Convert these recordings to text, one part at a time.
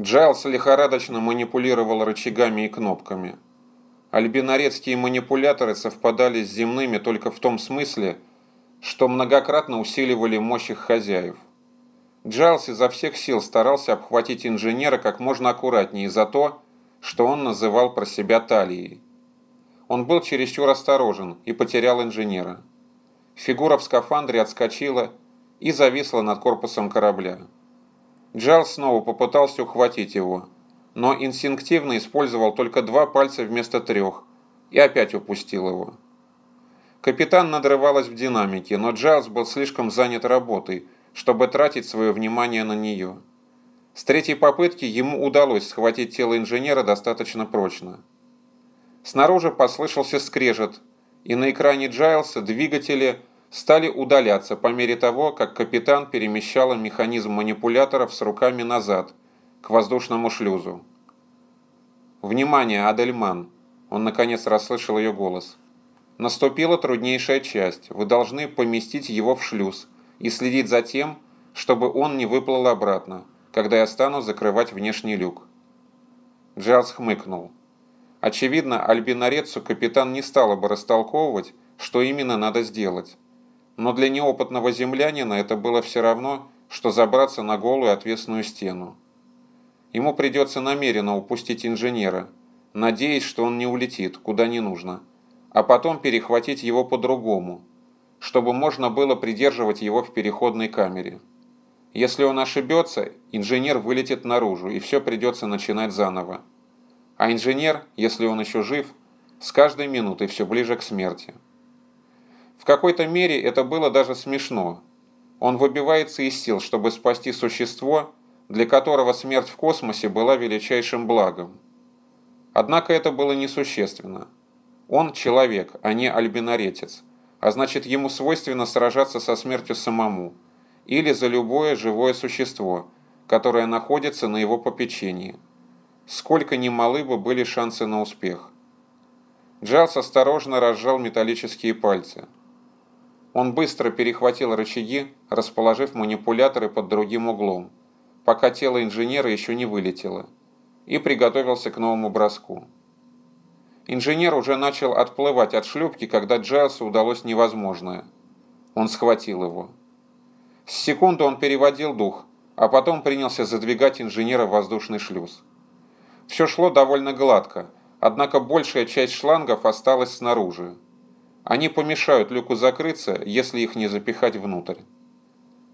Джайлс лихорадочно манипулировал рычагами и кнопками. Альбинарецкие манипуляторы совпадали с земными только в том смысле, что многократно усиливали мощь их хозяев. Джайлс изо всех сил старался обхватить инженера как можно аккуратнее за то, что он называл про себя талией. Он был чересчур осторожен и потерял инженера. Фигура в скафандре отскочила и зависла над корпусом корабля. Джайлс снова попытался ухватить его, но инстинктивно использовал только два пальца вместо трех и опять упустил его. Капитан надрывалась в динамике, но Джайлс был слишком занят работой, чтобы тратить свое внимание на нее. С третьей попытки ему удалось схватить тело инженера достаточно прочно. Снаружи послышался скрежет, и на экране Джайлса двигатели стали удаляться по мере того, как капитан перемещала механизм манипуляторов с руками назад, к воздушному шлюзу. «Внимание, Адельман!» Он наконец расслышал ее голос. «Наступила труднейшая часть. Вы должны поместить его в шлюз и следить за тем, чтобы он не выплыл обратно, когда я стану закрывать внешний люк». Джайлс хмыкнул. Очевидно, Альбинарецу капитан не стала бы растолковывать, что именно надо сделать. Но для неопытного землянина это было все равно, что забраться на голую отвесную стену. Ему придется намеренно упустить инженера, надеясь, что он не улетит, куда не нужно, а потом перехватить его по-другому, чтобы можно было придерживать его в переходной камере. Если он ошибется, инженер вылетит наружу, и все придется начинать заново. А инженер, если он еще жив, с каждой минутой все ближе к смерти. В какой-то мере это было даже смешно. Он выбивается из сил, чтобы спасти существо, для которого смерть в космосе была величайшим благом. Однако это было несущественно. Он человек, а не альбинаретец, а значит ему свойственно сражаться со смертью самому или за любое живое существо, которое находится на его попечении. Сколько ни малы бы были шансы на успех. Джайлс осторожно разжал металлические пальцы. Он быстро перехватил рычаги, расположив манипуляторы под другим углом, пока тело инженера еще не вылетело, и приготовился к новому броску. Инженер уже начал отплывать от шлюпки, когда Джайлсу удалось невозможное. Он схватил его. С секунду он переводил дух, а потом принялся задвигать инженера в воздушный шлюз. Все шло довольно гладко, однако большая часть шлангов осталась снаружи. Они помешают люку закрыться, если их не запихать внутрь.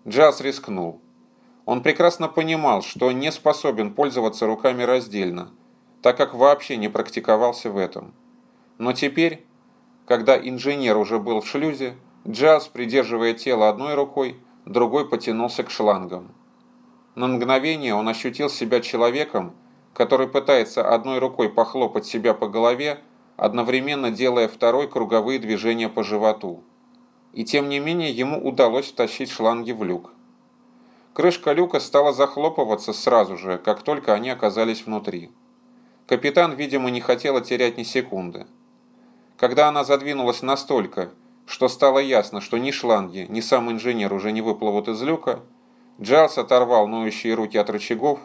Джаз рискнул. Он прекрасно понимал, что не способен пользоваться руками раздельно, так как вообще не практиковался в этом. Но теперь, когда инженер уже был в шлюзе, Джаз, придерживая тело одной рукой, другой потянулся к шлангам. На мгновение он ощутил себя человеком, который пытается одной рукой похлопать себя по голове, одновременно делая второй круговые движения по животу. И тем не менее ему удалось втащить шланги в люк. Крышка люка стала захлопываться сразу же, как только они оказались внутри. Капитан, видимо, не хотела терять ни секунды. Когда она задвинулась настолько, что стало ясно, что ни шланги, ни сам инженер уже не выплывут из люка, Джайлс оторвал ноющие руки от рычагов,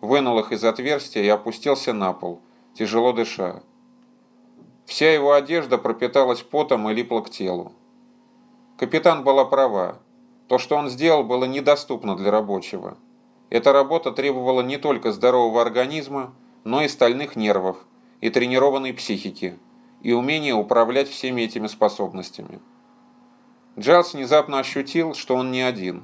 вынул их из отверстия и опустился на пол, тяжело дыша. Вся его одежда пропиталась потом и липла к телу. Капитан была права. То, что он сделал, было недоступно для рабочего. Эта работа требовала не только здорового организма, но и стальных нервов, и тренированной психики, и умения управлять всеми этими способностями. Джайлс внезапно ощутил, что он не один.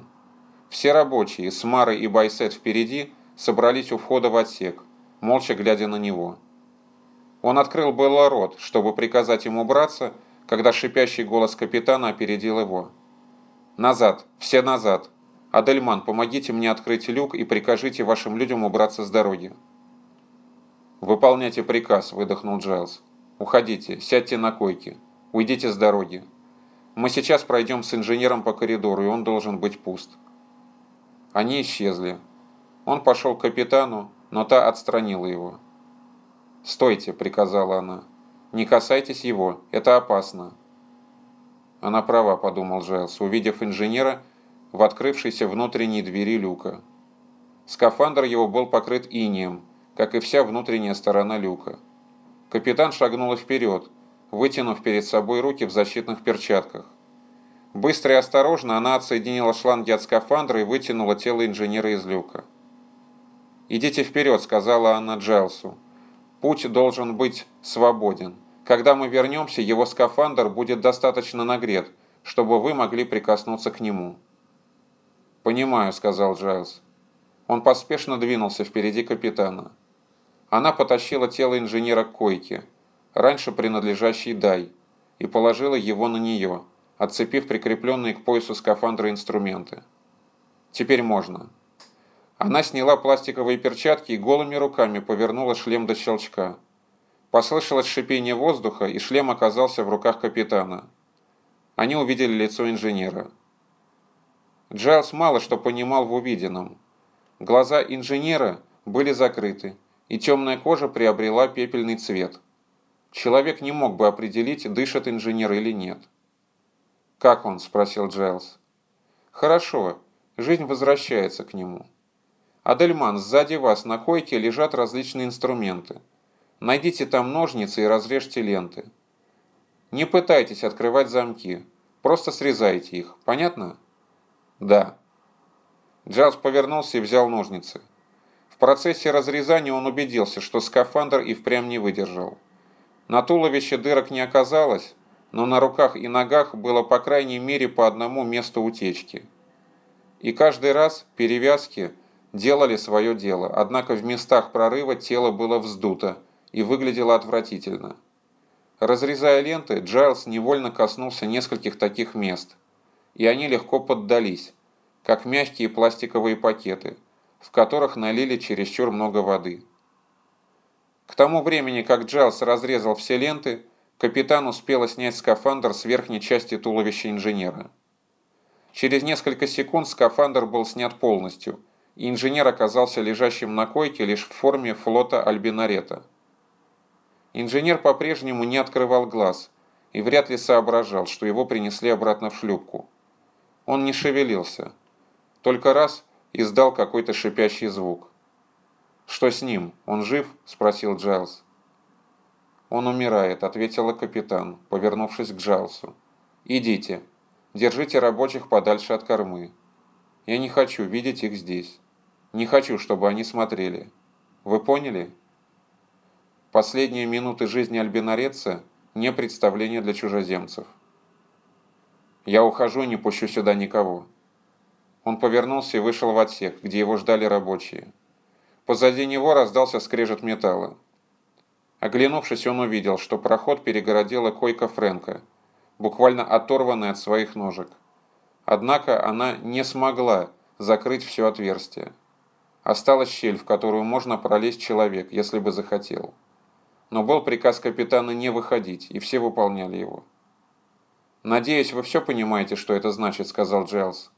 Все рабочие, с Марой и Байсет впереди, собрались у входа в отсек, молча глядя на него. Он открыл было рот, чтобы приказать ему убраться, когда шипящий голос капитана опередил его. «Назад! Все назад! Адельман, помогите мне открыть люк и прикажите вашим людям убраться с дороги!» «Выполняйте приказ», — выдохнул Джайлз. «Уходите, сядьте на койке, уйдите с дороги. Мы сейчас пройдем с инженером по коридору, и он должен быть пуст». Они исчезли. Он пошел к капитану, но та отстранила его. «Стойте», — приказала она. «Не касайтесь его, это опасно». Она права, подумал Джайлс, увидев инженера в открывшейся внутренней двери люка. Скафандр его был покрыт инием, как и вся внутренняя сторона люка. Капитан шагнула вперед, вытянув перед собой руки в защитных перчатках. Быстро и осторожно она отсоединила шланги от скафандра и вытянула тело инженера из люка. «Идите вперед», — сказала она Джайлсу. «Путь должен быть свободен. Когда мы вернемся, его скафандр будет достаточно нагрет, чтобы вы могли прикоснуться к нему». «Понимаю», — сказал Джайлс. Он поспешно двинулся впереди капитана. Она потащила тело инженера к койке, раньше принадлежащей Дай, и положила его на нее, отцепив прикрепленные к поясу скафандра инструменты. «Теперь можно». Она сняла пластиковые перчатки и голыми руками повернула шлем до щелчка. Послышалось шипение воздуха, и шлем оказался в руках капитана. Они увидели лицо инженера. Джайлс мало что понимал в увиденном. Глаза инженера были закрыты, и темная кожа приобрела пепельный цвет. Человек не мог бы определить, дышит инженер или нет. «Как он?» – спросил Джайлс. «Хорошо, жизнь возвращается к нему». Адельман, сзади вас на койке лежат различные инструменты. Найдите там ножницы и разрежьте ленты. Не пытайтесь открывать замки, просто срезайте их, понятно? Да. Джаз повернулся и взял ножницы. В процессе разрезания он убедился, что скафандр и впрямь не выдержал. На туловище дырок не оказалось, но на руках и ногах было по крайней мере по одному месту утечки. И каждый раз перевязки делали свое дело, однако в местах прорыва тело было вздуто и выглядело отвратительно. Разрезая ленты, Джайлз невольно коснулся нескольких таких мест, и они легко поддались, как мягкие пластиковые пакеты, в которых налили чересчур много воды. К тому времени, как Джайлз разрезал все ленты, капитан успел снять скафандр с верхней части туловища инженера. Через несколько секунд скафандр был снят полностью – инженер оказался лежащим на койке лишь в форме флота Альбинарета. Инженер по-прежнему не открывал глаз и вряд ли соображал, что его принесли обратно в шлюпку. Он не шевелился, только раз издал какой-то шипящий звук. «Что с ним? Он жив?» – спросил Джайлз. «Он умирает», – ответила капитан, повернувшись к Джайлсу. «Идите. Держите рабочих подальше от кормы. Я не хочу видеть их здесь. Не хочу, чтобы они смотрели. Вы поняли? Последние минуты жизни Альбинареца – не представление для чужеземцев. Я ухожу и не пущу сюда никого. Он повернулся и вышел в отсек, где его ждали рабочие. Позади него раздался скрежет металла. Оглянувшись, он увидел, что проход перегородила койка Фрэнка, буквально оторванная от своих ножек. Однако она не смогла закрыть все отверстие. Осталась щель, в которую можно пролезть человек, если бы захотел. Но был приказ капитана не выходить, и все выполняли его. «Надеюсь, вы все понимаете, что это значит», — сказал Джайлз.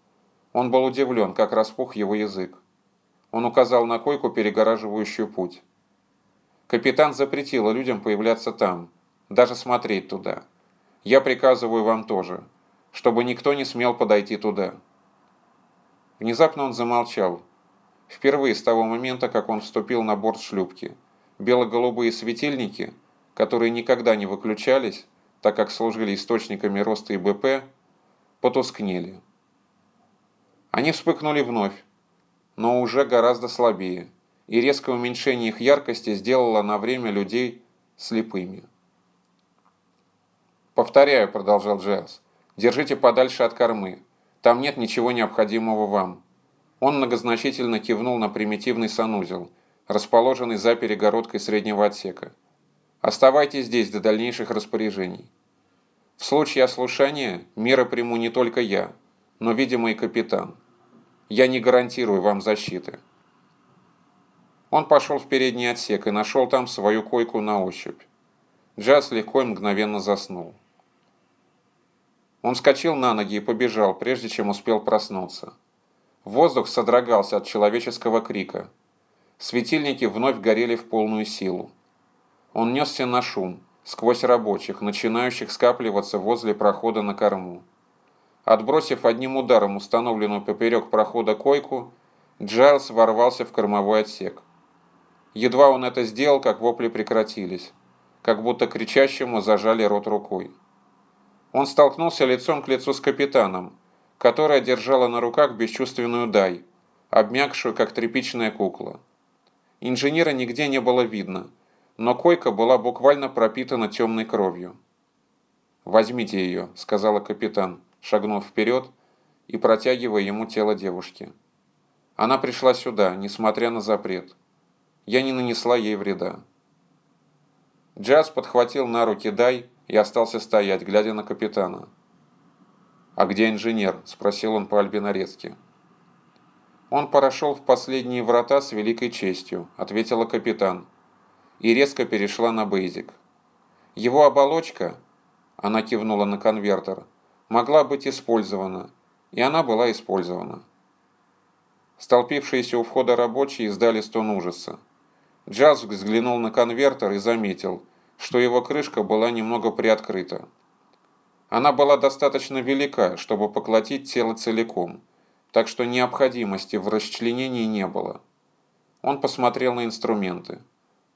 Он был удивлен, как распух его язык. Он указал на койку, перегораживающую путь. Капитан запретила людям появляться там, даже смотреть туда. Я приказываю вам тоже чтобы никто не смел подойти туда. Внезапно он замолчал. Впервые с того момента, как он вступил на борт шлюпки. Бело-голубые светильники, которые никогда не выключались, так как служили источниками роста ИБП, потускнели. Они вспыхнули вновь, но уже гораздо слабее, и резкое уменьшение их яркости сделало на время людей слепыми. «Повторяю», — продолжал Джайлз, Держите подальше от кормы. Там нет ничего необходимого вам». Он многозначительно кивнул на примитивный санузел, расположенный за перегородкой среднего отсека. «Оставайтесь здесь до дальнейших распоряжений. В случае ослушания меры приму не только я, но, видимо, и капитан. Я не гарантирую вам защиты». Он пошел в передний отсек и нашел там свою койку на ощупь. Джаз легко и мгновенно заснул. Он вскочил на ноги и побежал, прежде чем успел проснуться. Воздух содрогался от человеческого крика. Светильники вновь горели в полную силу. Он несся на шум, сквозь рабочих, начинающих скапливаться возле прохода на корму. Отбросив одним ударом установленную поперек прохода койку, Джайлз ворвался в кормовой отсек. Едва он это сделал, как вопли прекратились, как будто кричащему зажали рот рукой. Он столкнулся лицом к лицу с капитаном, которая держала на руках бесчувственную Дай, обмякшую, как тряпичная кукла. Инженера нигде не было видно, но койка была буквально пропитана темной кровью. «Возьмите ее», — сказала капитан, шагнув вперед и протягивая ему тело девушки. Она пришла сюда, несмотря на запрет. Я не нанесла ей вреда. Джаз подхватил на руки Дай и остался стоять, глядя на капитана. «А где инженер?» – спросил он по-альбинарецки. «Он прошел в последние врата с великой честью», – ответила капитан, и резко перешла на бейзик. «Его оболочка», – она кивнула на конвертер, – «могла быть использована, и она была использована». Столпившиеся у входа рабочие издали стон ужаса. Джаз взглянул на конвертер и заметил, что его крышка была немного приоткрыта. Она была достаточно велика, чтобы поглотить тело целиком, так что необходимости в расчленении не было. Он посмотрел на инструменты.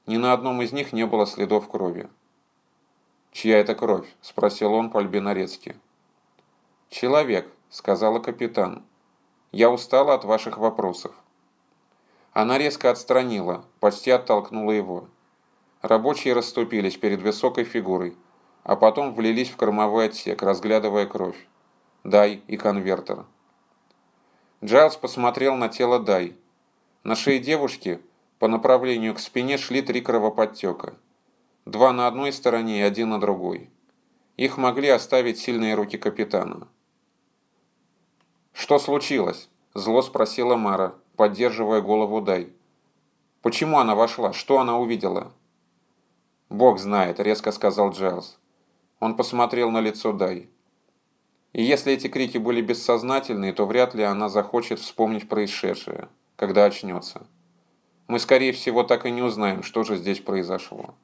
Ни на одном из них не было следов крови. «Чья это кровь?» – спросил он по-альбинарецки. «Человек», – сказала капитан. «Я устала от ваших вопросов». Она резко отстранила, почти оттолкнула его. Рабочие расступились перед высокой фигурой, а потом влились в кормовой отсек, разглядывая кровь. Дай и конвертер. Джайлз посмотрел на тело Дай. На шее девушки по направлению к спине шли три кровоподтека. Два на одной стороне и один на другой. Их могли оставить сильные руки капитана. «Что случилось?» – зло спросила Мара, поддерживая голову Дай. «Почему она вошла? Что она увидела?» «Бог знает», – резко сказал Джайлз. Он посмотрел на лицо Дай. И если эти крики были бессознательные, то вряд ли она захочет вспомнить происшедшее, когда очнется. Мы, скорее всего, так и не узнаем, что же здесь произошло.